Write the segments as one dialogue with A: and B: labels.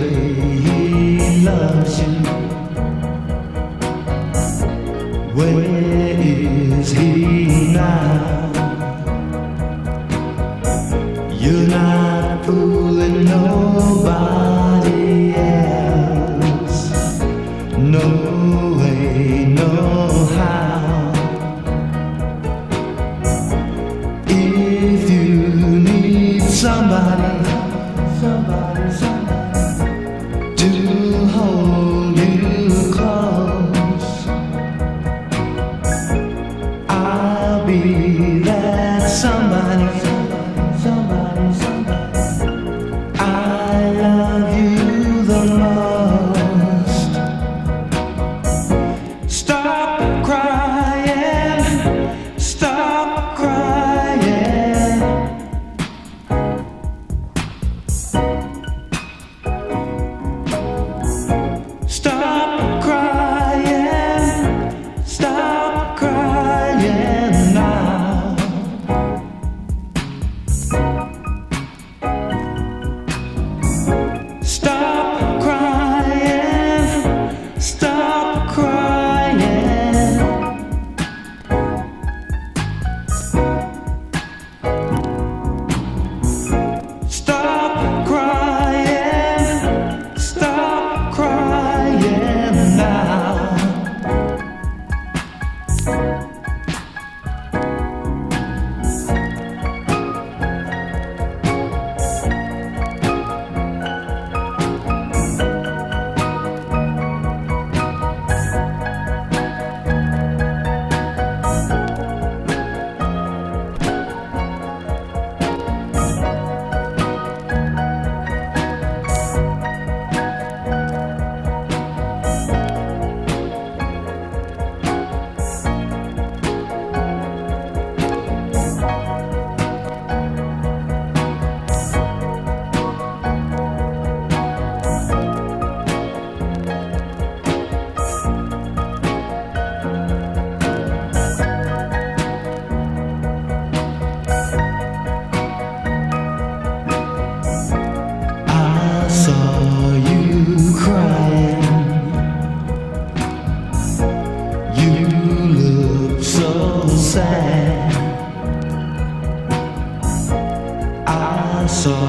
A: He loves you. Where is he now? You're not fooling nobody else. No way, no how. If you need somebody,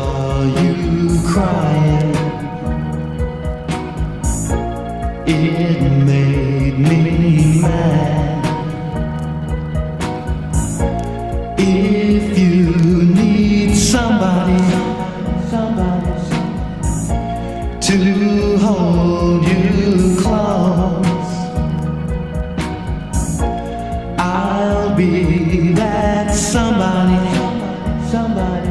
A: saw you crying. It made me mad. If you need somebody, somebody to hold you close. I'll be that somebody somebody.